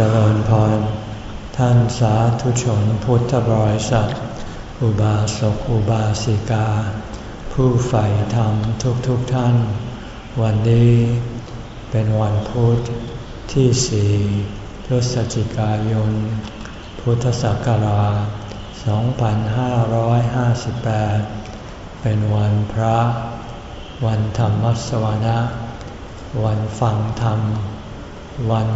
เจริญพร ท่านสาธุชนพุทธบริษัท อุบาสกอุบาสิกา ผู้ใฝ่ธรรมทุกทุกท่าน วันนี้เป็นวันพุธที่สี่พฤศจิกายน พุทธศักราช 2558 เป็นวันพระ วันธรรมสวนะ วันฟังธรรม วัน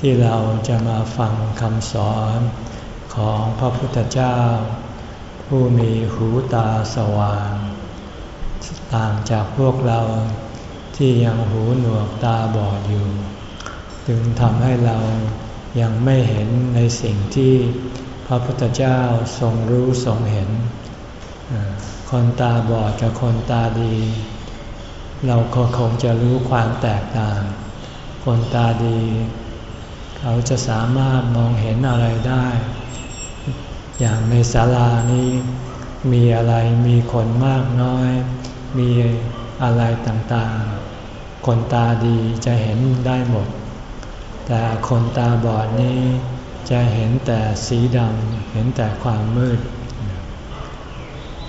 ที่เราจะมาฟังคำสอนของพระพุทธเจ้า ผู้มีหูตาสว่าง ต่างจากพวกเราที่ยังหูหนวกตาบอดอยู่ จึงทำให้เรายังไม่เห็นในสิ่งที่พระพุทธเจ้าทรงรู้ทรงเห็น คนตาบอดกับคนตาดี เราก็คงจะรู้ความแตกต่าง คนตาดี เขาจะสามารถมองเห็นอะไรได้ อย่างในศาลานี้มีอะไรมีคนมากน้อย มีอะไรต่างๆ คนตาดีจะเห็นได้หมด แต่คนตาบอดนี้จะเห็นแต่สีดำเห็นแต่ความมืด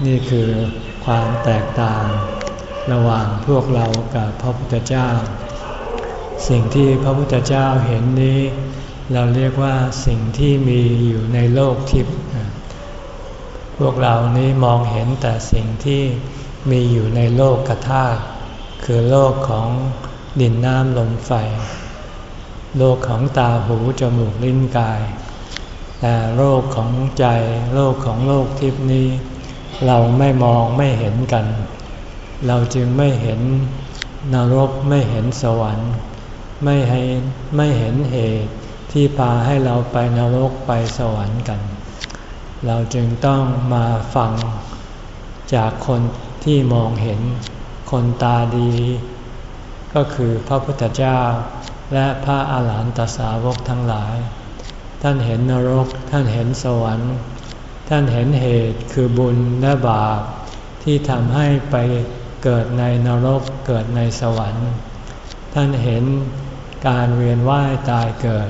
นี่คือความแตกต่างระหว่างพวกเรากับพระพุทธเจ้า สิ่งที่พระพุทธเจ้าเห็นนี้ เราเรียกว่าสิ่งที่มีอยู่ในโลกทิพย์พวกเรานี้มองเห็นแต่สิ่งที่มีอยู่ในโลกกธาตุคือโลกของดินน้ำลมไฟ โลกของตาหูจมูกลิ้นกาย แต่โลกของใจโลกของโลกทิพย์นี้ เราไม่มองไม่เห็นกัน เราจึงไม่เห็นนรกไม่เห็นสวรรค์ ไม่ให้ไม่เห็นเหตุที่พาให้เราไปนรกไปสวรรค์กัน เราจึงต้องมาฟังจากคนที่มองเห็นคนตาดี ก็คือพระพุทธเจ้า และพระอาหารหันตสาวกทั้งหลาย ท่านเห็นนรก ท่านเห็นสวรรค์ ท่านเห็นเหตุคือบุญและบาปที่ทำให้ไปเกิดในนรกเกิดในสวรรค์ ท่านเห็น การเวียนว่ายตายเกิด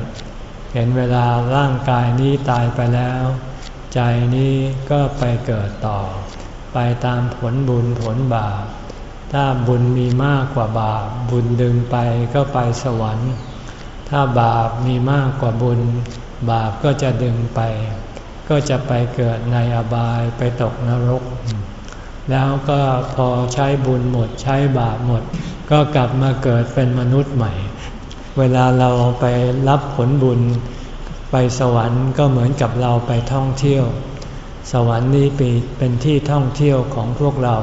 เห็นเวลาร่างกายนี้ตายไปแล้ว ใจนี้ก็ไปเกิดต่อ ไปตามผลบุญผลบาป ถ้าบุญมีมากกว่าบาป บุญดึงไปก็ไปสวรรค์ ถ้าบาปมีมากกว่าบุญ บาปก็จะดึงไป ก็จะไปเกิดในอบายไปตกนรก แล้วก็พอใช้บุญหมดใช้บาปหมด ก็กลับมาเกิดเป็นมนุษย์ใหม่ เวลาเราไปรับผลบุญ ไปสวรรค์ก็เหมือนกับเราไปท่องเที่ยว สวรรค์นี้เป็นที่ท่องเที่ยวของพวกเรา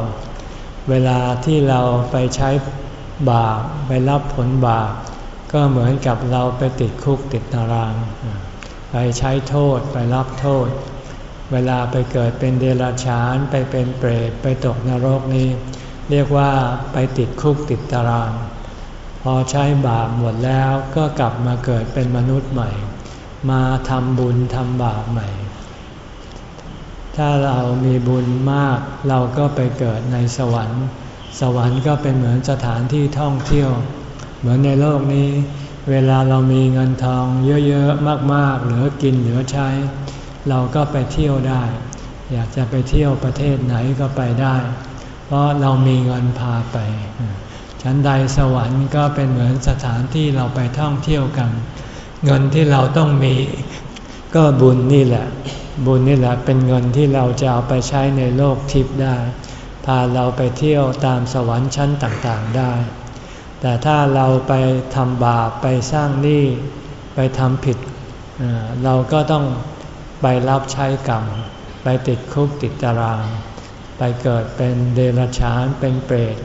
เวลาที่เราไปใช้บาปไปรับผลบาปก็เหมือนกับเราไปติดคุกติดตาราง ไปใช้โทษไปรับโทษ เวลาไปเกิดเป็นเดรัจฉานไปเป็นเปรตไปตกนรกนี้ เรียกว่าไปติดคุกติดตาราง อใช้บาปหมดแล้วก็กลับมาเกิดเป็นมนุษย์ใหม่ มาทำบุญทำบาปใหม่ ถ้าเรามีบุญมากเราก็ไปเกิดในสวรรค์ สวรรค์ก็เป็นเหมือนสถานที่ท่องเที่ยว เหมือนในโลกนี้ เวลาเรามีเงินทองเยอะๆมากๆ เหลือกินเหลือใช้ เราก็ไปเที่ยวได้ อยากจะไปเที่ยวประเทศไหนก็ไปได้ เพราะเรามีเงินพาไป ชั้นใดสวรรค์ก็เป็นเหมือนสถานที่เราไปท่องเที่ยวกัน เงินที่เราต้องมีก็บุญนี่แหละ บุญนี่แหละเป็นเงินที่เราจะเอาไปใช้ในโลกทิพย์ได้ พาเราไปเที่ยวตามสวรรค์ชั้นต่างๆได้ แต่ถ้าเราไปทำบาปไปสร้างหนี้ไปทำผิด เราก็ต้องไปรับใช้กรรม ไปติดคุกติดตาราง ไปเกิดเป็นเดรัจฉานเป็นเปรต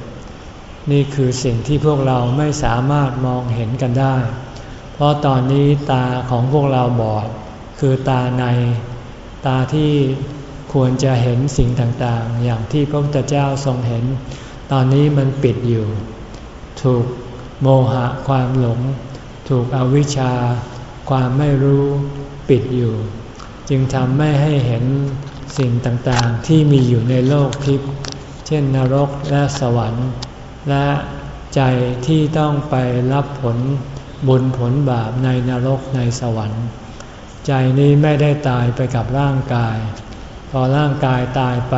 นี่คือสิ่งที่พวกเราไม่สามารถมองเห็นกันได้ เพราะตอนนี้ตาของพวกเราบอด คือตาใน ตาที่ควรจะเห็นสิ่งต่างๆ อย่างที่พระพุทธเจ้าทรงเห็น ตอนนี้มันปิดอยู่ ถูกโมหะความหลง ถูกอวิชชา ความไม่รู้ปิดอยู่ จึงทำไม่ให้เห็นสิ่งต่างๆ ที่มีอยู่ในโลกทิพย์ เช่นนรกและสวรรค์ และใจที่ต้องไปรับผลบุญผลบาปในนรกในสวรรค์ ใจนี้ไม่ได้ตายไปกับร่างกาย พอร่างกายตายไป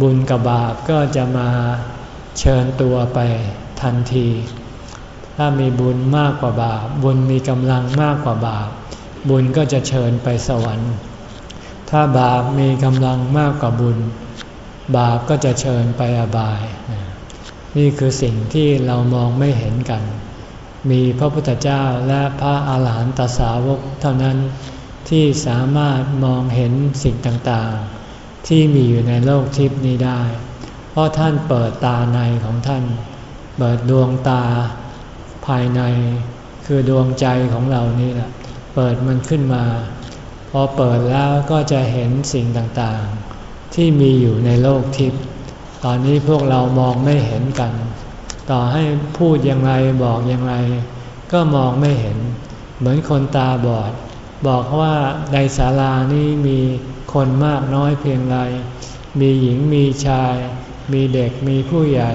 บุญกับบาปก็จะมาเชิญตัวไปทันที ถ้ามีบุญมากกว่าบาป บุญมีกำลังมากกว่าบาป บุญก็จะเชิญไปสวรรค์ ถ้าบาปมีกำลังมากกว่าบุญ บาปก็จะเชิญไปอบายน นี่คือสิ่งที่เรามองไม่เห็นกัน มีพระพุทธเจ้าและพระอาหารหันตสาวกเท่านั้นที่สามารถมองเห็นสิ่งต่างๆ ที่มีอยู่ในโลกทิพนี้ได้ เพราะท่านเปิดตาในของท่าน เปิดดวงตาภายใน คือดวงใจของเรานี่แหละ เปิดมันขึ้นมา พอเปิดแล้วก็จะเห็นสิ่งต่างๆ ที่มีอยู่ในโลกทิพย์ ตอนนี้พวกเรามองไม่เห็นกัน ต่อให้พูดอย่างไรบอกอย่างไร ก็มองไม่เห็น เหมือนคนตาบอด บอกว่าในศาลานี้มีคนมากน้อยเพียงไรมีหญิงมีชาย มีเด็กมีผู้ใหญ่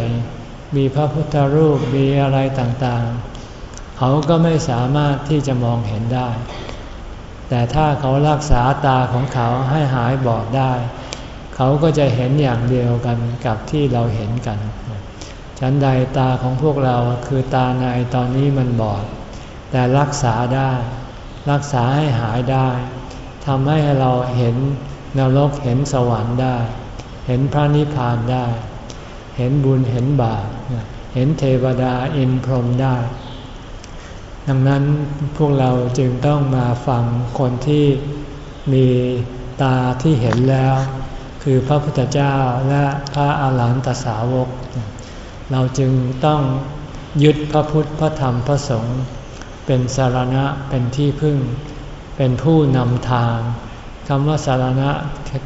มีพระพุทธรูปมีอะไรต่างๆ เขาก็ไม่สามารถที่จะมองเห็นได้ แต่ถ้าเขารักษาตาของเขาให้หายบอดได้ เขาก็จะเห็นอย่างเดียวกันกับที่เราเห็นกัน ฉันใดตาของพวกเราคือตาในตอนนี้มันบอด แต่รักษาได้ รักษาให้หายได้ทำให้เราเห็นนรกเห็นสวรรค์ได้ เห็นพระนิพพานได้ เห็นบุญเห็นบาปเห็นเทวดาอินพรหมได้ ดังนั้นพวกเราจึงต้องมาฟังคนที่มีตาที่เห็นแล้ว คือพระพุทธเจ้าและพระอาหารหันตสาวก เราจึงต้องยึดพระพุทธพระธรรมพระสงฆ์เป็นสารณะเป็นที่พึ่ง เป็นผู้นำทางคำว่าสารณะ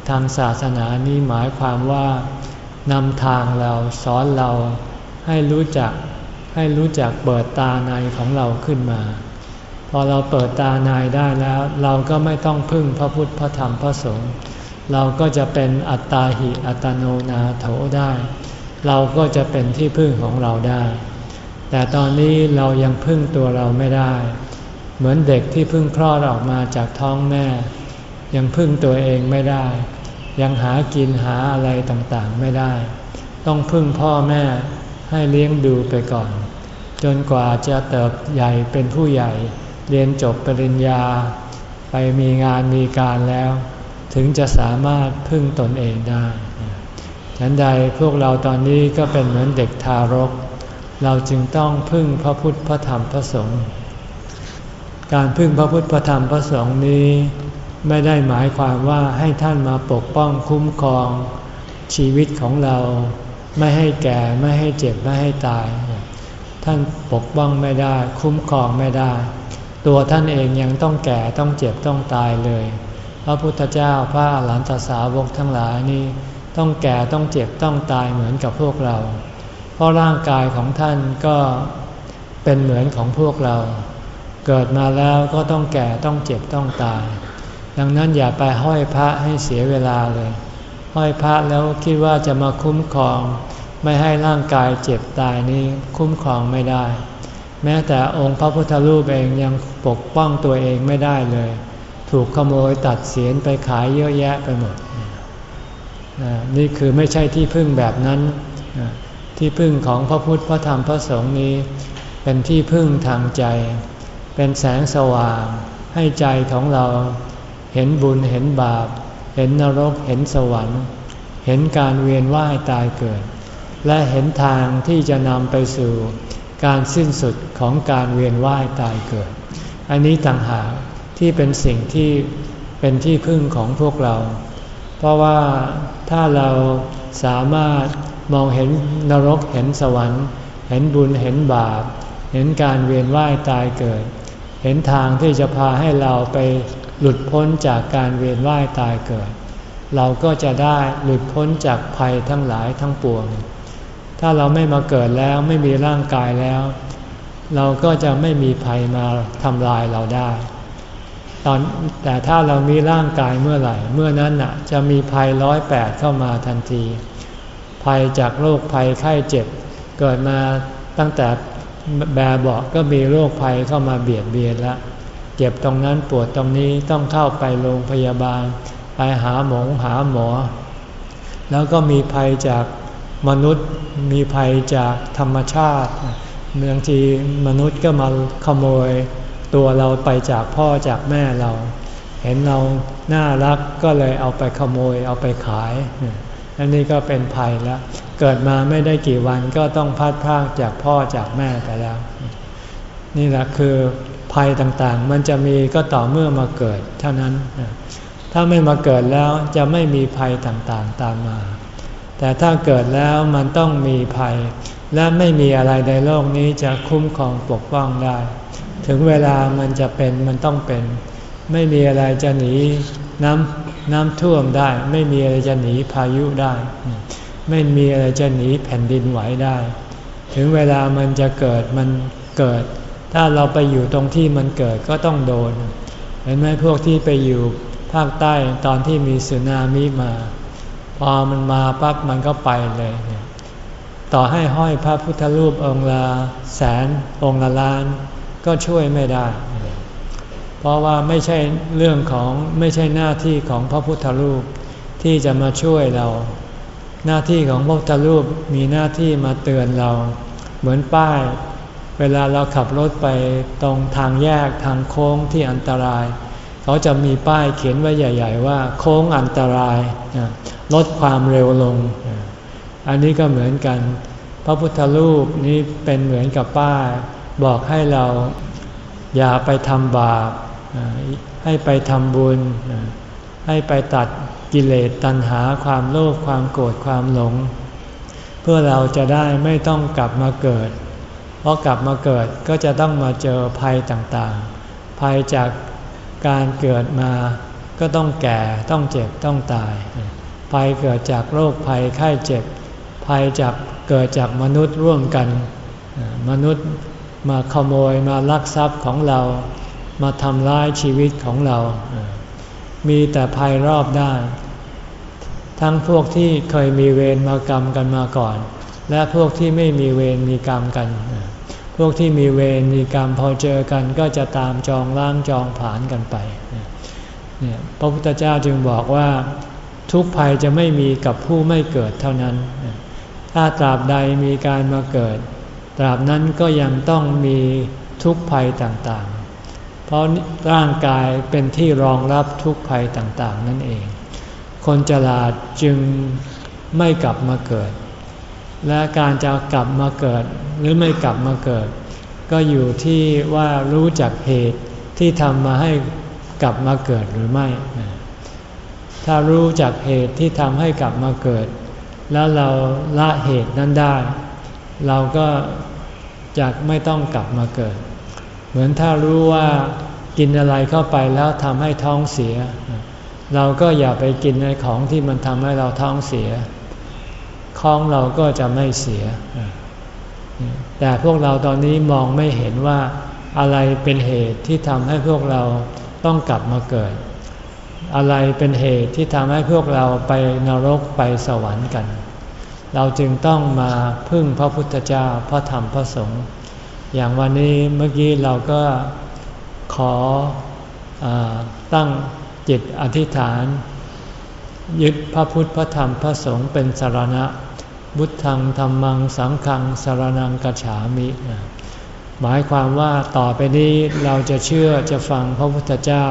ทางศาสนานี้หมายความว่านำทางเราสอนเราให้รู้จักให้รู้จักเปิดตาในของเราขึ้นมา พอเราเปิดตาในได้แล้ว เราก็ไม่ต้องพึ่งพระพุทธพระธรรมพระสงฆ์ เราก็จะเป็นอัตตาหิอัตโนนาโถได้ เราก็จะเป็นที่พึ่งของเราได้ แต่ตอนนี้เรายังพึ่งตัวเราไม่ได้ เหมือนเด็กที่พึ่งคลอดออกมาจากท้องแม่ ยังพึ่งตัวเองไม่ได้ ยังหากินหาอะไรต่างๆไม่ได้ ต้องพึ่งพ่อแม่ให้เลี้ยงดูไปก่อน จนกว่าจะเติบใหญ่เป็นผู้ใหญ่ เรียนจบปริญญา ไปมีงานมีการแล้ว ถึงจะสามารถพึ่งตนเองได้ฉันใดพวกเราตอนนี้ก็เป็นเหมือนเด็กทารก เราจึงต้องพึ่งพระพุทธพระธรรมพระสงฆ์ การพึ่งพระพุทธพระธรรมพระสงฆ์นี้ ไม่ได้หมายความว่าให้ท่านมาปกป้องคุ้มครองชีวิตของเราไม่ให้แก่ไม่ให้เจ็บไม่ให้ตาย ท่านปกป้องไม่ได้ คุ้มครองไม่ได้ ตัวท่านเองยังต้องแก่ต้องเจ็บต้องตายเลย พระพุทธเจ้าพระหลานตสาวกทั้งหลายนี้ต้องแก่ต้องเจ็บต้องตายเหมือนกับพวกเรา เพราะร่างกายของท่านก็เป็นเหมือนของพวกเรา เกิดมาแล้วก็ต้องแก่ต้องเจ็บต้องตาย ดังนั้นอย่าไปห้อยพระให้เสียเวลาเลย ห้อยพระแล้วคิดว่าจะมาคุ้มครอง ไม่ให้ร่างกายเจ็บตายนี้คุ้มครองไม่ได้ แม้แต่องค์พระพุทธรูปเองยังปกป้องตัวเองไม่ได้เลย ถูกขโมยตัดเสียนไปขายเยอะแยะไปหมด นี่คือไม่ใช่ที่พึ่งแบบนั้น ที่พึ่งของพระพุทธพระธรรมพระสงฆ์นี้ เป็นที่พึ่งทางใจ เป็นแสงสว่างให้ใจของเราเห็นบุญเห็นบาป เห็นนรกเห็นสวรรค์ เห็นการเวียนว่ายตายเกิด และเห็นทางที่จะนำไปสู่การสิ้นสุดของการเวียนว่ายตายเกิด อันนี้ต่างหาก ที่เป็นสิ่งที่เป็นที่พึ่งของพวกเรา เพราะว่าถ้าเราสามารถมองเห็นนรกเห็นสวรรค์ เห็นบุญเห็นบาป เห็นการเวียนว่ายตายเกิด เห็นทางที่จะพาให้เราไปหลุดพ้นจากการเวียนว่ายตายเกิด เราก็จะได้หลุดพ้นจากภัยทั้งหลายทั้งปวง ถ้าเราไม่มาเกิดแล้วไม่มีร่างกายแล้ว เราก็จะไม่มีภัยมาทำลายเราได้ ตอนแต่ถ้าเรามีร่างกายเมื่อไหร่ เมื่อนั้นน่ะจะมีภัยร้อยแปดเข้ามาทันที ภัยจากโรคภัยไข้เจ็บ เกิดมาตั้งแต่แบเบอกก็มีโรคภัยเข้ามาเบียดเบียนล้วเจ็บตรงนั้นปวดตรงนี้ต้องเข้าไปโรงพยาบาล ไปหาหมอหาหมอ แล้วก็มีภัยจากมนุษย์มีภัยจากธรรมชาติเมืองทีมนุษย์ก็มาขโมย ตัวเราไปจากพ่อจากแม่เรา เห็นเราน่ารักก็เลยเอาไปขโมยเอาไปขายอันนี้ก็เป็นภัยแล้ว เกิดมาไม่ได้กี่วันก็ต้องพัดพากจากพ่อจากแม่ไปแล้ว นี่แหละคือภัยต่างๆ มันจะมีก็ต่อเมื่อมาเกิดเท่านั้น ถ้าไม่มาเกิดแล้วจะไม่มีภัยต่างๆตามมา แต่ถ้าเกิดแล้วมันต้องมีภัย และไม่มีอะไรในโลกนี้จะคุ้มครองปกป้องได้ ถึงเวลามันจะเป็นมันต้องเป็น ไม่มีอะไรจะหนีน้ำน้ำท่วมได้ ไม่มีอะไรจะหนีพายุได้ ไม่มีอะไรจะหนีแผ่นดินไหวได้ ถึงเวลามันจะเกิดมันเกิด ถ้าเราไปอยู่ตรงที่มันเกิดก็ต้องโดน เห็นไหมพวกที่ไปอยู่ภาคใต้ตอนที่มีสึนามิมา พอมันมาปั๊บมันก็ไปเลยต่อให้ห้อยพระพุทธรูปองค์ละแสนองค์ละล้าน ก็ช่วยไม่ได้ เพราะว่าไม่ใช่เรื่องของไม่ใช่หน้าที่ของพระพุทธรูปที่จะมาช่วยเรา หน้าที่ของพระพุทธรูปมีหน้าที่มาเตือนเรา เหมือนป้าย เวลาเราขับรถไปตรงทางแยกทางโค้งที่อันตราย เขาจะมีป้ายเขียนไว้ใหญ่ ๆ ว่า โค้งอันตรายลดความเร็วลง อันนี้ก็เหมือนกัน พระพุทธรูปนี้เป็นเหมือนกับป้าย บอกให้เราอย่าไปทำบาป ให้ไปทำบุญ ให้ไปตัดกิเลสตัณหาความโลภความโกรธความหลง เพื่อเราจะได้ไม่ต้องกลับมาเกิด เพราะกลับมาเกิดก็จะต้องมาเจอภัยต่างๆ ภัยจากการเกิดมาก็ต้องแก่ต้องเจ็บต้องตาย ภัยเกิดจากโรคภัยไข้เจ็บ ภัยจากเกิดจากมนุษย์ร่วมกัน มนุษย์ มาขโมยมาลักทรัพย์ของเรา มาทำร้ายชีวิตของเรา มีแต่ภัยรอบด้านทั้งพวกที่เคยมีเวรมากรรมกันมาก่อน และพวกที่ไม่มีเวรมีกรรมกัน พวกที่มีเวรมีกรรมพอเจอกันก็จะตามจองล้างจองผานกันไปเนี่ยพระพุทธเจ้าจึงบอกว่าทุกภัยจะไม่มีกับผู้ไม่เกิดเท่านั้น ถ้าตราบใดมีการมาเกิด ตราบนั้นก็ยังต้องมีทุกภัยต่างๆ เพราะร่างกายเป็นที่รองรับทุกภัยต่างๆ นั่นเอง คนฉลาดจึงไม่กลับมาเกิด และการจะกลับมาเกิดหรือไม่กลับมาเกิด ก็อยู่ที่ว่ารู้จักเหตุที่ทำมาให้กลับมาเกิดหรือไม่ ถ้ารู้จักเหตุที่ทำให้กลับมาเกิด แล้วเราละเหตุนั้นได้ เราก็จะไม่ต้องกลับมาเกิด เหมือนถ้ารู้ว่ากินอะไรเข้าไปแล้วทำให้ท้องเสีย เราก็อย่าไปกินในของที่มันทำให้เราท้องเสียท้องเราก็จะไม่เสีย แต่พวกเราตอนนี้มองไม่เห็นว่าอะไรเป็นเหตุที่ทำให้พวกเราต้องกลับมาเกิด อะไรเป็นเหตุที่ทำให้พวกเราไปนรกไปสวรรค์กัน เราจึงต้องมาพึ่งพระพุทธเจ้าพระธรรมพระสงฆ์อย่างวันนี้เมื่อกี้เราก็ขออตั้งจิตอธิษฐาน ยึดพระพุทธพระธรรมพระสงฆ์เป็นสารณะ บุตทังธรรมังสังขังสารนังกัจฉามิ หมายความว่าต่อไปนี้เราจะเชื่อจะฟังพระพุทธเจ้า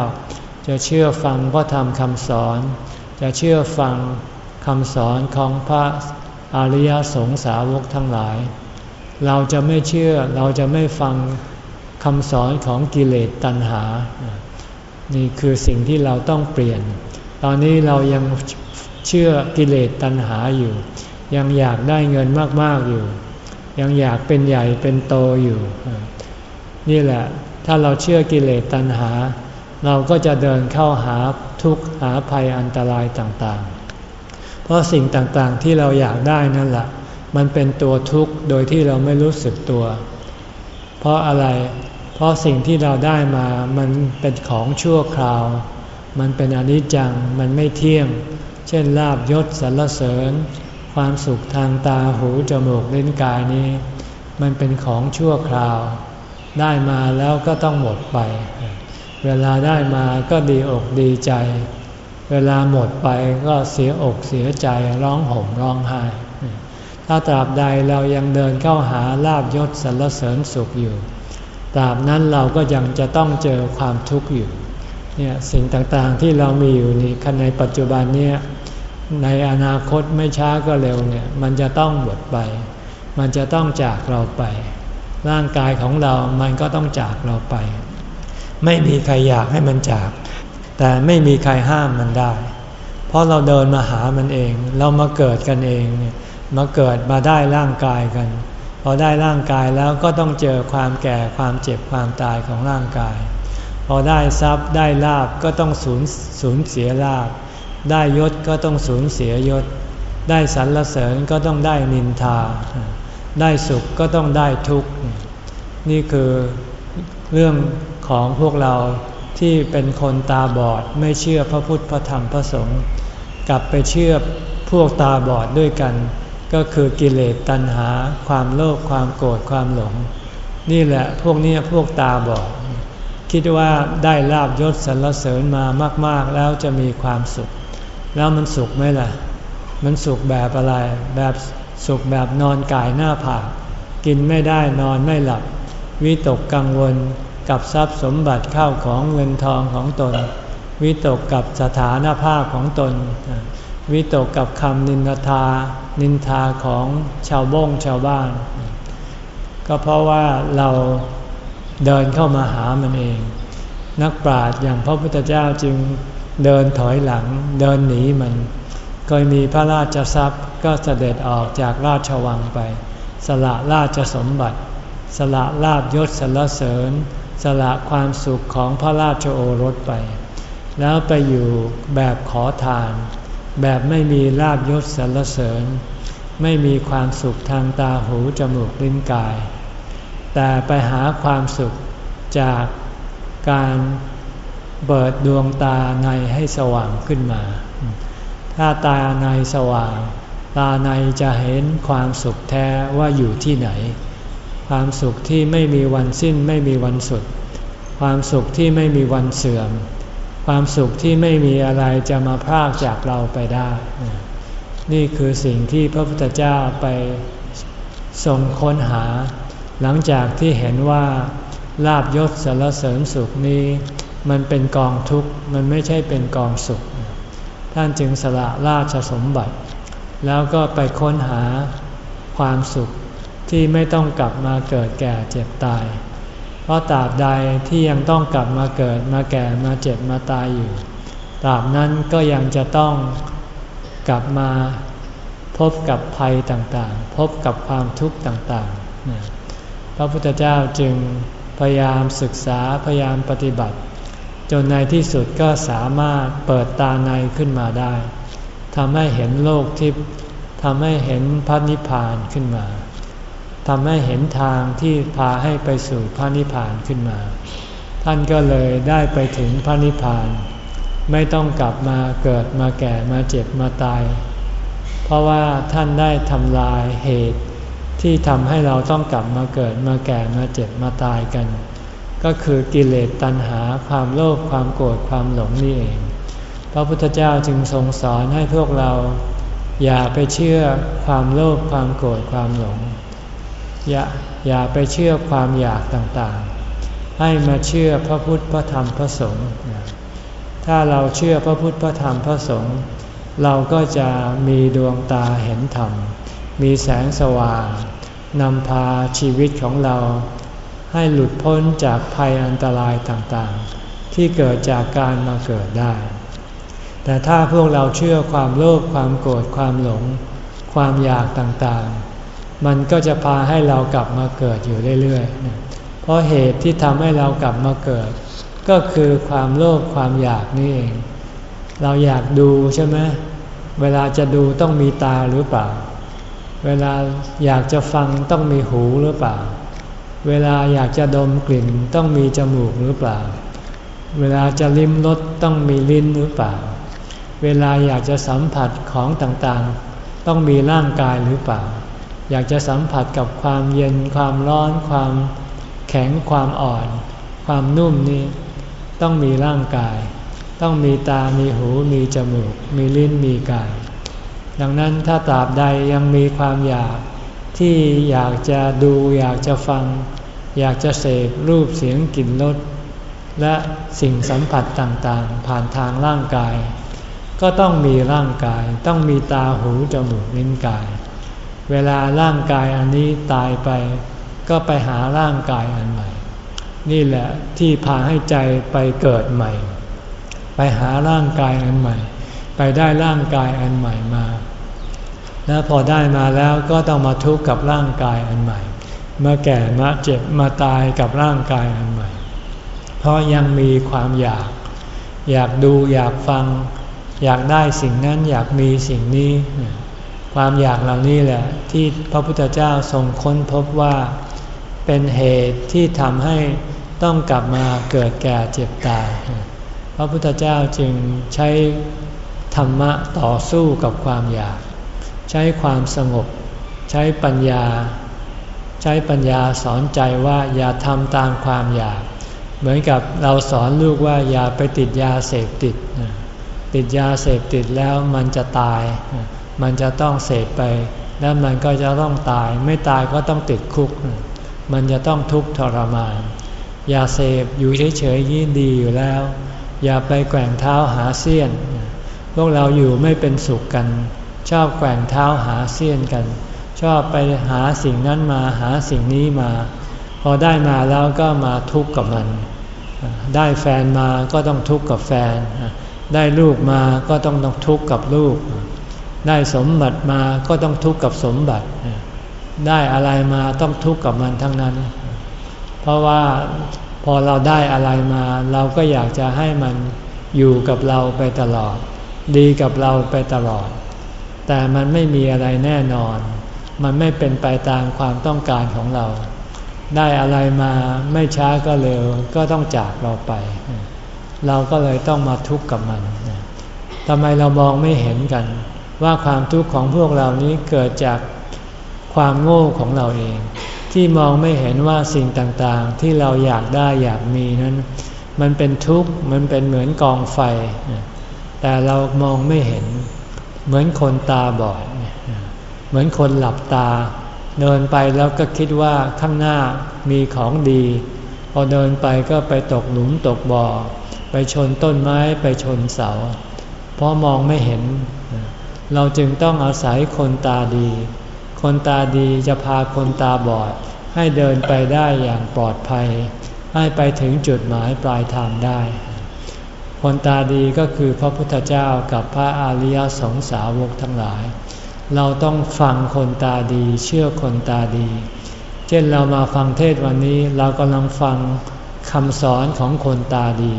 จะเชื่อฟังพระธรรมคำสอน จะเชื่อฟังคำสอนของพระ อริยสงสาวกทั้งหลาย เราจะไม่เชื่อเราจะไม่ฟังคำสอนของกิเลสตัณหา นี่คือสิ่งที่เราต้องเปลี่ยน ตอนนี้เรายังเชื่อกิเลสตัณหาอยู่ ยังอยากได้เงินมากๆอยู่ ยังอยากเป็นใหญ่เป็นโตอยู่ นี่แหละ ถ้าเราเชื่อกิเลสตัณหา เราก็จะเดินเข้าหาทุกข์หาภัยอันตรายต่างๆ เพราะสิ่งต่างๆที่เราอยากได้นั่นแหละมันเป็นตัวทุกข์โดยที่เราไม่รู้สึกตัว เพราะอะไร เพราะสิ่งที่เราได้มามันเป็นของชั่วคราว มันเป็นอนิจจัง มันไม่เที่ยง เช่นลาบยศสรรเสริญ ความสุขทางตาหูจมูกลิ้นกายนี้ มันเป็นของชั่วคราว ได้มาแล้วก็ต้องหมดไป เวลาได้มาก็ดีอกดีใจ เวลาหมดไปก็เสียอกเสียใจร้องห่มร้องไห้ถ้าตราบใดเรายังเดินเข้าหาลาบยศสรรเสริญสุขอยู่ ตราบนั้นเราก็ยังจะต้องเจอความทุกข์อยู่เนี่ยสิ่งต่างๆที่เรามีอยู่นี่ในปัจจุบันเนี่ยในอนาคตไม่ช้าก็เร็วเนี่ยมันจะต้องหมดไป มันจะต้องจากเราไป ร่างกายของเรามันก็ต้องจากเราไป ไม่มีใครอยากให้มันจาก แต่ไม่มีใครห้ามมันได้ เพราะเราเดินมาหามันเอง เรามาเกิดกันเองมาเกิดมาได้ร่างกายกัน พอได้ร่างกายแล้วก็ต้องเจอความแก่ความเจ็บความตายของร่างกาย พอได้ทรัพย์ได้ลาบก็ต้องสูญสูญเสียลาบ ได้ยศก็ต้องสูญเสียยศ ได้สรรเสริญก็ต้องได้นินทา ได้สุขก็ต้องได้ทุกข์ นี่คือเรื่องของพวกเรา ที่เป็นคนตาบอดไม่เชื่อพระพุทธพระธรรมพระสงฆ์กลับไปเชื่อพวกตาบอดด้วยกัน ก็คือกิเลสตัณหา ความโลภความโกรธความหลง นี่แหละพวกนี้พวกตาบอด คิดว่าได้ลาบยศสรรเสริญมามาก ๆ แล้วจะมีความสุข แล้วมันสุขไหมล่ะ มันสุขแบบอะไร แบบสุขแบบนอนกายหน้าผากกินไม่ได้นอนไม่หลับ วิตกกังวล กับทรัพย์สมบัติเข้าของเงินทองของตน วิตกกับสถานภาพของตน วิตกกับคำนินทา นินทาของชาวบ้งชาวบ้าน ก็เพราะว่าเราเดินเข้ามาหามันเอง นักปราชญ์อย่างพระพุทธเจ้าจึงเดินถอยหลังเดินหนีมันเคยมีพระราชทรัพย์ก็เสด็จออกจากราชวังไป สละราชสมบัติ สละลาบยศสรรเสริญ สละความสุขของพระราชโอรสไป แล้วไปอยู่แบบขอทาน แบบไม่มีลาบยศสรรเสริญ ไม่มีความสุขทางตาหูจมูกลิ้นกาย แต่ไปหาความสุขจากการเปิดดวงตาในให้สว่างขึ้นมา ถ้าตาในสว่าง ตาในจะเห็นความสุขแท้ว่าอยู่ที่ไหน ความสุขที่ไม่มีวันสิ้นไม่มีวันสุด ความสุขที่ไม่มีวันเสื่อม ความสุขที่ไม่มีอะไรจะมาพรากจากเราไปได้ นี่คือสิ่งที่พระพุทธเจ้าไปทรงค้นหา หลังจากที่เห็นว่าลาบยศสารเสริญสุขนี้ มันเป็นกองทุกข์มันไม่ใช่เป็นกองสุข ท่านจึงสละราชสมบัติ แล้วก็ไปค้นหาความสุข ที่ไม่ต้องกลับมาเกิดแก่เจ็บตาย เพราะตราบใดที่ยังต้องกลับมาเกิดมาแก่มาเจ็บมาตายอยู่ ตราบนั้นก็ยังจะต้องกลับมาพบกับภัยต่างๆ พบกับความทุกข์ต่างๆ พระพุทธเจ้าจึงพยายามศึกษาพยายามปฏิบัติ จนในที่สุดก็สามารถเปิดตาในขึ้นมาได้ทำให้เห็นโลกทิพย์ทำให้เห็นพระนิพพานขึ้นมา ทำให้เห็นทางที่พาให้ไปสู่พระนิพพานขึ้นมา ท่านก็เลยได้ไปถึงพระนิพพาน ไม่ต้องกลับมาเกิดมาแก่มาเจ็บมาตาย เพราะว่าท่านได้ทำลายเหตุที่ทำให้เราต้องกลับมาเกิดมาแก่มาเจ็บมาตายกัน ก็คือกิเลสตัณหาความโลภความโกรธความหลงนี่เอง พระพุทธเจ้าจึงทรงสอนให้พวกเรา อย่าไปเชื่อความโลภความโกรธความหลง อย่าอย่าไปเชื่อความอยากต่างๆ ให้มาเชื่อพระพุทธพระธรรมพระสงฆ์ถ้าเราเชื่อพระพุทธพระธรรมพระสงฆ์เราก็จะมีดวงตาเห็นธรรม มีแสงสว่างนำพาชีวิตของเรา ให้หลุดพ้นจากภัยอันตรายต่างๆ ที่เกิดจากการมาเกิดได้ แต่ถ้าพวกเราเชื่อความโลภความโกรธความหลง ความอยากต่างๆ มันก็จะพาให้เรากลับมาเกิดอยู่เรื่อยๆ เพราะเหตุที่ทำให้เรากลับมาเกิด ก็คือความโลภความอยากนี่เอง เราอยากดูใช่ไหมเวลาจะดูต้องมีตาหรือเปล่า เวลาอยากจะฟังต้องมีหูหรือเปล่า เวลาอยากจะดมกลิ่นต้องมีจมูกหรือเปล่า เวลาจะลิ้มรสต้องมีลิ้นหรือเปล่า เวลาอยากจะสัมผัสของต่างๆ ต้องมีร่างกายหรือเปล่า อยากจะสัมผัสกับความเย็นความร้อน ความแข็งความอ่อน ความนุ่มนี่ต้องมีร่างกาย ต้องมีตามีหูมีจมูก มีลิ้นมีกาย ดังนั้นถ้าตราบใดยังมีความอยากที่อยากจะดูอยากจะฟัง อยากจะเสพรูปเสียงกลิ่นรสและสิ่งสัมผัสต่างๆ ผ่านทางร่างกาย ก็ต้องมีร่างกาย ต้องมีตาหูจมูกลิ้นกาย เวลาร่างกายอันนี้ตายไป ก็ไปหาร่างกายอันใหม่ นี่แหละที่พาให้ใจไปเกิดใหม่ ไปหาร่างกายอันใหม่ ไปได้ร่างกายอันใหม่มา แล้วพอได้มาแล้วก็ต้องมาทุกข์กับร่างกายอันใหม่มื่อแก่มาเจ็บมาตายกับร่างกายอันใหม่ เพราะยังมีความอยาก อยากดูอยากฟัง อยากได้สิ่งนั้นอยากมีสิ่งนี้ ความอยากเหล่านี้แหละที่พระพุทธเจ้าทรงค้นพบว่า เป็นเหตุที่ทำให้ต้องกลับมาเกิดแก่เจ็บตาย พระพุทธเจ้าจึงใช้ธรรมะต่อสู้กับความอยาก ใช้ความสงบ ใช้ปัญญา ใช้ปัญญาสอนใจว่าอย่าทำตามความอยาก เหมือนกับเราสอนลูกว่าอย่าไปติดยาเสพติด ติดยาเสพติดแล้วมันจะตาย มันจะต้องเสพไป แล้วมันก็จะต้องตาย ไม่ตายก็ต้องติดคุก มันจะต้องทุกข์ทรมาน อย่าเสพอยู่เฉยๆยิ่ดีอยู่แล้ว อย่าไปแกว่งเท้าหาเสี้ยน พวกเราอยู่ไม่เป็นสุขกัน ชอบแกว่งเท้าหาเสี้ยนกัน ชอบไปหาสิ่งนั้นมาหาสิ่งนี้มา พอได้มาแล้วก็มาทุกข์กับมัน ได้แฟนมาก็ต้องทุกข์กับแฟน ได้ลูกมาก็ต้องต้องทุกข์กับลูก ได้สมบัติมาก็ต้องทุกข์กับสมบัติ ได้อะไรมาต้องทุกข์กับมันทั้งนั้น เพราะว่าพอเราได้อะไรมา เราก็อยากจะให้มันอยู่กับเราไปตลอด ดีกับเราไปตลอด แต่มันไม่มีอะไรแน่นอน มันไม่เป็นไปตามความต้องการของเรา ได้อะไรมาไม่ช้าก็เร็วก็ต้องจากเราไป เราก็เลยต้องมาทุกข์กับมันทำไมเรามองไม่เห็นกัน ว่าความทุกข์ของพวกเรานี้เกิดจากความโง่ของเราเอง ที่มองไม่เห็นว่าสิ่งต่างๆ ที่เราอยากได้อยากมีนั้น มันเป็นทุกข์มันเป็นเหมือนกองไฟ แต่เรามองไม่เห็น เหมือนคนตาบอด เหมือนคนหลับตา เดินไปแล้วก็คิดว่าข้างหน้ามีของดี พอเดินไปก็ไปตกหลุมตกบ่อ ไปชนต้นไม้ไปชนเสา เพราะมองไม่เห็น เราจึงต้องอาศัยคนตาดี คนตาดีจะพาคนตาบอด ให้เดินไปได้อย่างปลอดภัย ให้ไปถึงจุดหมายปลายทางได้ คนตาดีก็คือพระพุทธเจ้ากับพระอริยสงสาวกทั้งหลาย เราต้องฟังคนตาดี เชื่อคนตาดี เช่นเรามาฟังเทศวันนี้เรากำลังฟังคำสอนของคนตาดี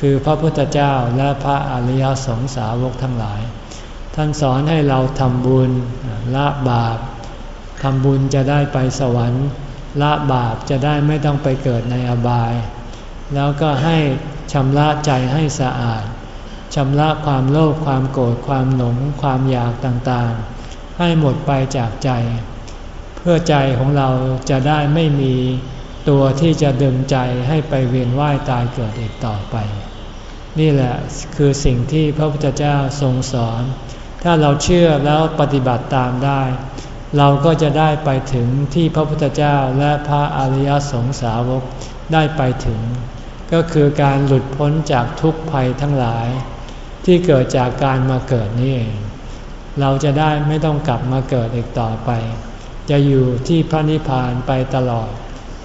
คือพระพุทธเจ้าและพระอริยสงสาวกทั้งหลาย ท่านสอนให้เราทำบุญละบาปทำบุญจะได้ไปสวรรค์ละบาปจะได้ไม่ต้องไปเกิดในอบาย แล้วก็ให้ชำระใจให้สะอาดชำระความโลภความโกรธความหลงความอยากต่างๆ ให้หมดไปจากใจ เพื่อใจของเราจะได้ไม่มีตัวที่จะดึงใจให้ไปเวียนว่ายตายเกิดอีกต่อไป นี่แหละคือสิ่งที่พระพุทธเจ้าทรงสอน ถ้าเราเชื่อแล้วปฏิบัติตามได้ เราก็จะได้ไปถึงที่พระพุทธเจ้าและพระอริยสงสาวกได้ไปถึง ก็คือการหลุดพ้นจากทุกภัยทั้งหลาย ที่เกิดจากการมาเกิดนี่เองเราจะได้ไม่ต้องกลับมาเกิดอีกต่อไป จะอยู่ที่พระนิพพานไปตลอด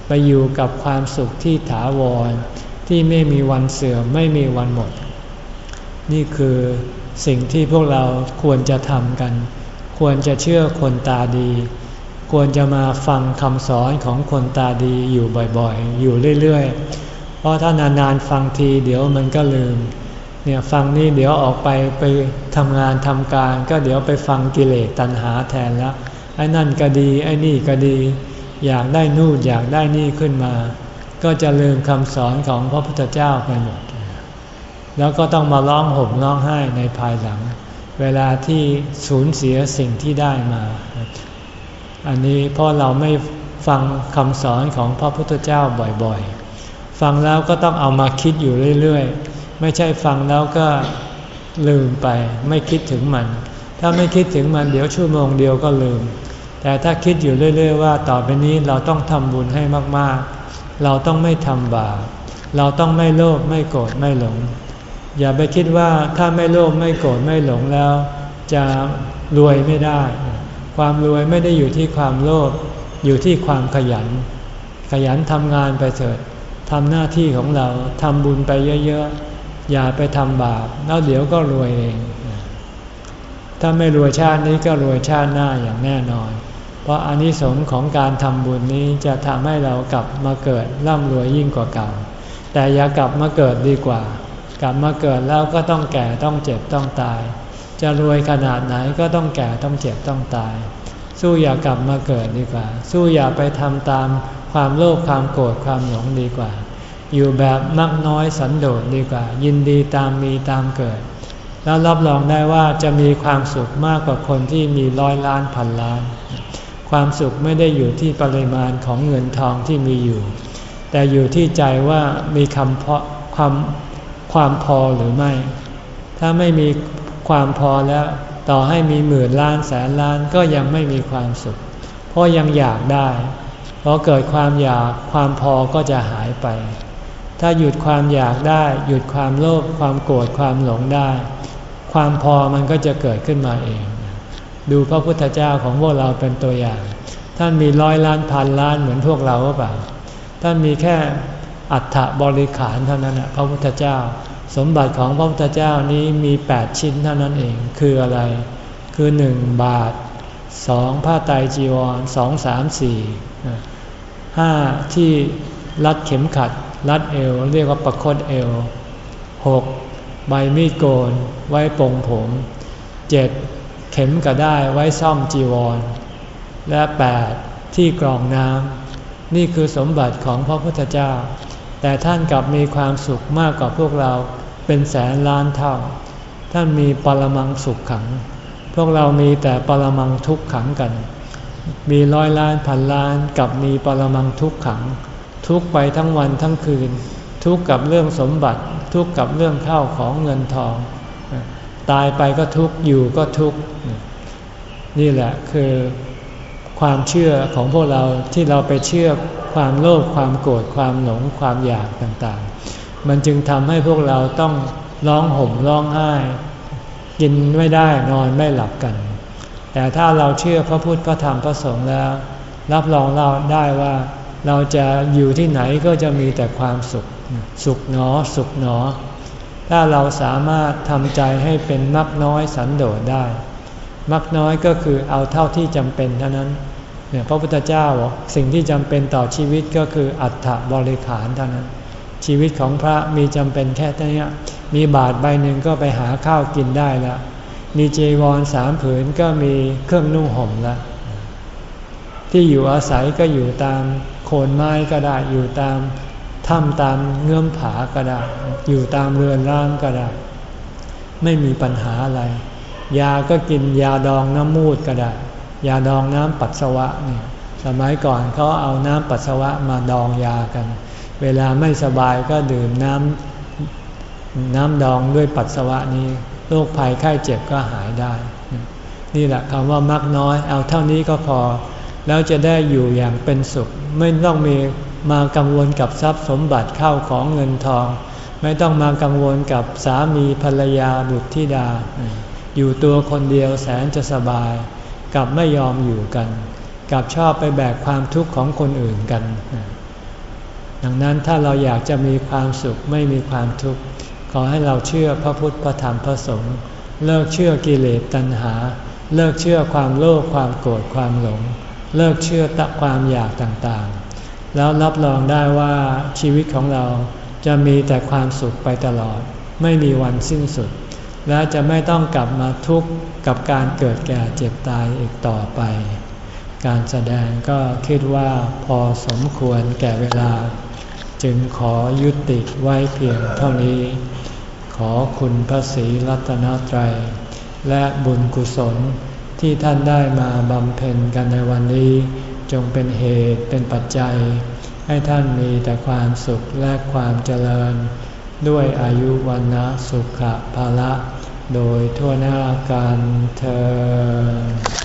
ไปอยู่กับความสุขที่ถาวรที่ไม่มีวันเสื่อมไม่มีวันหมด นี่คือ สิ่งที่พวกเราควรจะทำกัน ควรจะเชื่อคนตาดี ควรจะมาฟังคำสอนของคนตาดีอยู่บ่อยๆ อยู่เรื่อยๆ เพราะถ้านานๆฟังทีเดี๋ยวมันก็ลืม เนี่ยฟังนี่เดี๋ยวออกไปไปทำงานทำการ ก็เดี๋ยวไปฟังกิเลสตัณหาแทนแล้วไอ้นั่นก็ดีไอ้นี่ก็ดี อยากได้นู่นอยากได้นี่ขึ้นมา ก็จะลืมคำสอนของพระพุทธเจ้าไปหมด แล้วก็ต้องมาร้องห่มร้องไห้ในภายหลัง เวลาที่สูญเสียสิ่งที่ได้มา อันนี้เพราะเราไม่ฟังคำสอนของพระพุทธเจ้าบ่อยๆ ฟังแล้วก็ต้องเอามาคิดอยู่เรื่อยๆ ไม่ใช่ฟังแล้วก็ลืมไป ไม่คิดถึงมัน ถ้าไม่คิดถึงมันเดี๋ยวชั่วโมงเดียวก็ลืม แต่ถ้าคิดอยู่เรื่อยๆ ว่าต่อไปนี้เราต้องทำบุญให้มากๆ เราต้องไม่ทำบาป เราต้องไม่โลภไม่โกรธไม่หลง อย่าไปคิดว่าถ้าไม่โลภไม่โกรธไม่หลงแล้ว จะรวยไม่ได้ ความรวยไม่ได้อยู่ที่ความโลภอยู่ที่ความขยัน ขยันทำงานไปเถิดทำหน้าที่ของเราทำบุญไปเยอะๆ อย่าไปทำบาปแล้วเดี๋ยวก็รวยเอง ถ้าไม่รวยชาตินี้ก็รวยชาติหน้าอย่างแน่นอน เพราะอานิสงส์ของการทำบุญนี้จะทำให้เรากลับมาเกิดร่ำรวยยิ่งกว่าเก่า แต่อย่ากลับมาเกิดดีกว่า กลับมาเกิดแล้วก็ต้องแก่ต้องเจ็บต้องตาย จะรวยขนาดไหนก็ต้องแก่ต้องเจ็บต้องตาย สู้อย่ากลับมาเกิดดีกว่า สู้อย่าไปทำตามความโลภความโกรธความหลงดีกว่า อยู่แบบมักน้อยสันโดษดีกว่า ยินดีตามมีตามเกิด แล้วรับรองได้ว่าจะมีความสุขมากกว่าคนที่มีร้อยล้านพันล้าน ความสุขไม่ได้อยู่ที่ปริมาณของเงินทองที่มีอยู่ แต่อยู่ที่ใจว่ามีคำเพาะความ ความพอหรือไม่ ถ้าไม่มีความพอแล้ว ต่อให้มีหมื่นล้านแสนล้านก็ยังไม่มีความสุข เพราะยังอยากได้พอเกิดความอยากความพอก็จะหายไป ถ้าหยุดความอยากได้ หยุดความโลภความโกรธความหลงได้ ความพอมันก็จะเกิดขึ้นมาเอง ดูพระพุทธเจ้าของพวกเราเป็นตัวอย่าง ท่านมีร้อยล้านพันล้านเหมือนพวกเราหรือเปล่า ท่านมีแค่ อัฐบริขารเท่านั้นพระพุทธเจ้า สมบัติของพระพุทธเจ้านี้มีแปดชิ้นเท่านั้นเองคืออะไร คือหนึ่งบาทสองผ้าไตจีวรสองสามสี่ห้าที่รัดเข็มขัด รัดเอว เรียกว่าประคตเอวหกใบมีดโกน ไว้ปงผมเจ็ดเข็มกระได้ไว้ซ่อมจีวร และแปดที่กรองน้ำนี่คือสมบัติของพระพุทธเจ้า แต่ท่านกลับมีความสุขมากกว่าพวกเราเป็นแสนล้านเท่า ท่านมีปรมังสุขขัง พวกเรามีแต่ปรมังทุกขังกัน มีร้อยล้านพันล้านกับมีปรมังทุกขัง ทุกไปทั้งวันทั้งคืน ทุกกับเรื่องสมบัติ ทุกกับเรื่องข้าวของเงินทอง ตายไปก็ทุกอยู่ก็ทุกนี่แหละคือ ความเชื่อของพวกเราที่เราไปเชื่อความโลภความโกรธความหลงความอยากต่างๆ มันจึงทำให้พวกเราต้องร้องห่มร้องไห้ กินไม่ได้นอนไม่หลับกัน แต่ถ้าเราเชื่อพระพุทธพระธรรมพระสงฆ์แล้ว รับรองเราได้ว่าเราจะอยู่ที่ไหนก็จะมีแต่ความสุข สุขหนอ สุขหนอ ถ้าเราสามารถทำใจให้เป็นมักน้อยสันโดษได้ มักน้อยก็คือเอาเท่าที่จำเป็นเท่านั้น เนี่ยพระพุทธเจ้าบอกสิ่งที่จำเป็นต่อชีวิตก็คืออัตถบริขารเท่านั้น ชีวิตของพระมีจำเป็นแค่นี้มีบาทใบหนึ่งก็ไปหาข้าวกินได้ล้วมีเจวรสามผืนก็มีเครื่องนุ่งห่มล้วที่อยู่อาศัยก็อยู่ตามโคนไม้ก็ได้อยู่ตามถ้ำตามเงื่อมผาก็ได้ อยู่ตามเรือนร่างก็ได้ ไม่มีปัญหาอะไร ยาก็กินยาดองน้ำมูดก็ได้ ยาดองน้ำปัสสาวะเนี่ยสมัยก่อนเขาเอาน้ำปัสสาวะมาดองยากัน เวลาไม่สบายก็ดื่มน้ำน้ำดองด้วยปัสสาวะนี้โรคภัยไข้เจ็บก็หายได้ นี่แหละคำว่ามักน้อย เอาเท่านี้ก็พอ แล้วจะได้อยู่อย่างเป็นสุข ไม่ต้องมีมากังวลกับทรัพย์สมบัติเข้าของเงินทอง ไม่ต้องมากังวลกับสามีภรรยาบุตรธิดา อยู่ตัวคนเดียวแสนจะสบาย กับไม่ยอมอยู่กันกับชอบไปแบกความทุกข์ของคนอื่นกัน ดังนั้นถ้าเราอยากจะมีความสุขไม่มีความทุกข์ขอให้เราเชื่อพระพุทธพระธรรมพระสงฆ์เลิกเชื่อกิเลสตัณหา เลิกเชื่อความโลภความโกรธความหลง เลิกเชื่อตะความอยากต่างๆ แล้วรับรองได้ว่าชีวิตของเราจะมีแต่ความสุขไปตลอด ไม่มีวันสิ้นสุด และจะไม่ต้องกลับมาทุกข์กับการเกิดแก่เจ็บตายอีกต่อไป การแสดงก็คิดว่าพอสมควรแก่เวลา จึงขอยุติไว้เพียงเท่านี้ ขอคุณพระศรีรัตนตรัย และบุญกุศลที่ท่านได้มาบำเพ็ญกันในวันนี้ จงเป็นเหตุเป็นปัจจัย ให้ท่านมีแต่ความสุขและความเจริญ ด้วยอายุวันนะสุขภาละ โดยทั่วหน้าการเธอ